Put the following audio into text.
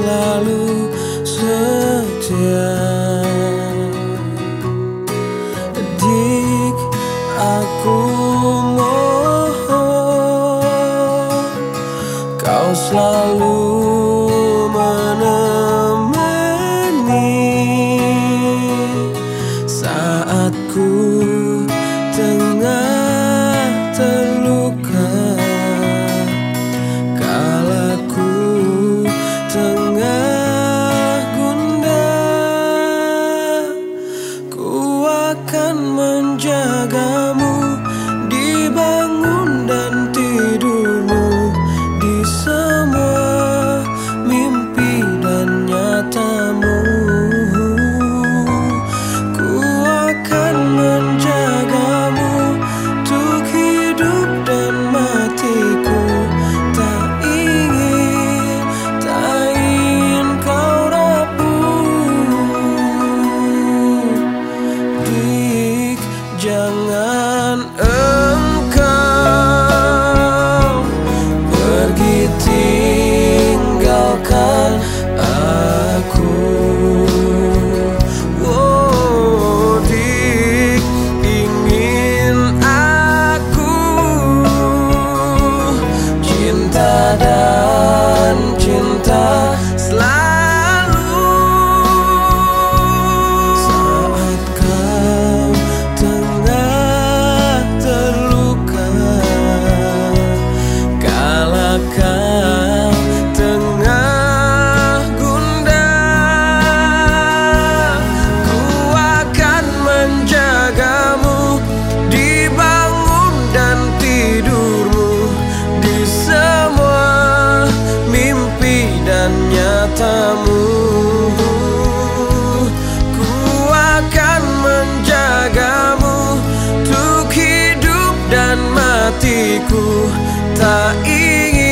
selalu setia. Dik aku mohon Kau selalu jangan engkau matiku tak ingin